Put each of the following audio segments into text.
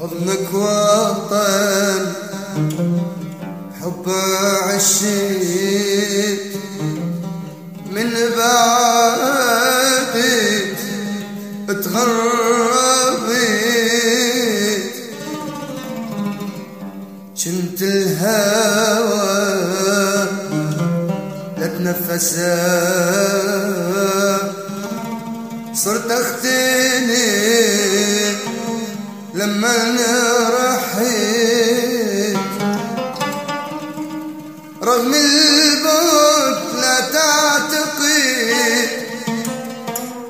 حضنك وطن حب عشيت من بعدي اتغربت شنت الهوى لتنفسه صرت أختنيت. لما رحيت رغم البوت لا تعتقد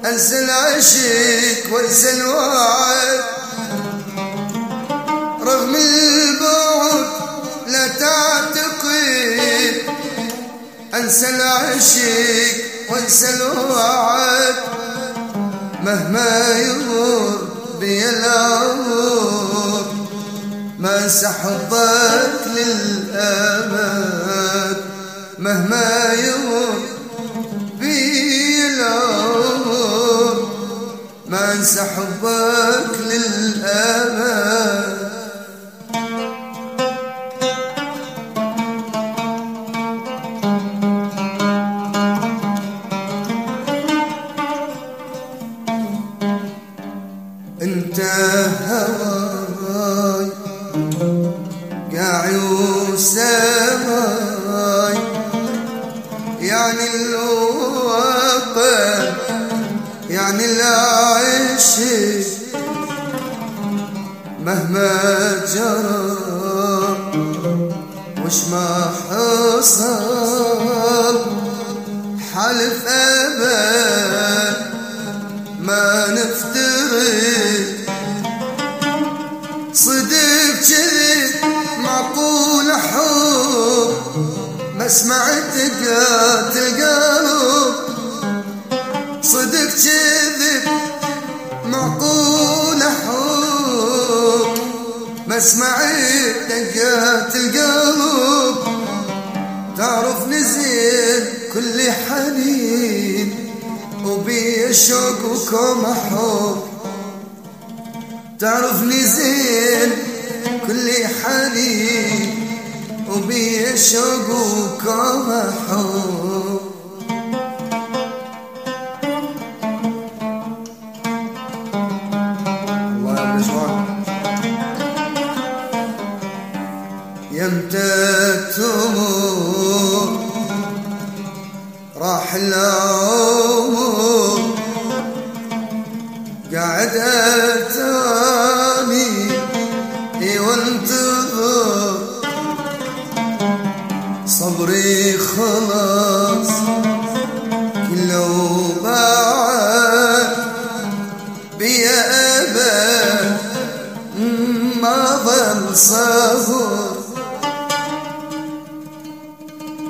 أنسى العشق وأنسى الوعد. رغم البعد لا تعتقد أنسى العشق وأنسى الوعد. مهما يمر بي العمر ما سحبك للأبد مهما يمر بي العمر ما انسى انت هواي قاعي وسماي. يعني الوطن يعني العيش مهما جرى وش ما حصل حلف أبد ما نفترق دقات القلب صدق كذب معقول حب ما سمعت دقات القلب تعرف نزل كل حنين وبي شوق وكم حب. تعرفني زين كل حنين وبي شوق وكم حب الله يا رضوان يمتى تمر راح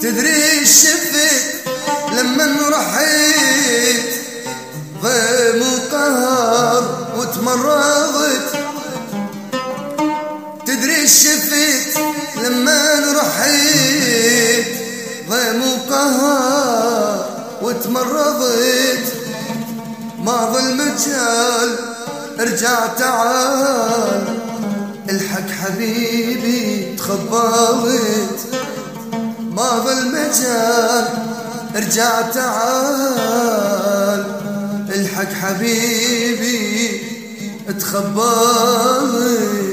تدري شفت لما رحيت ضيم وقهر وتمرضت. تدري شفت لما رحيت ضيم وقهر وتمرضت. ما ظل مجال ارجع تعال الحق حبيبي تخبرت. ما ظل مجال ارجع تعال. الحق حبيبي تخبرت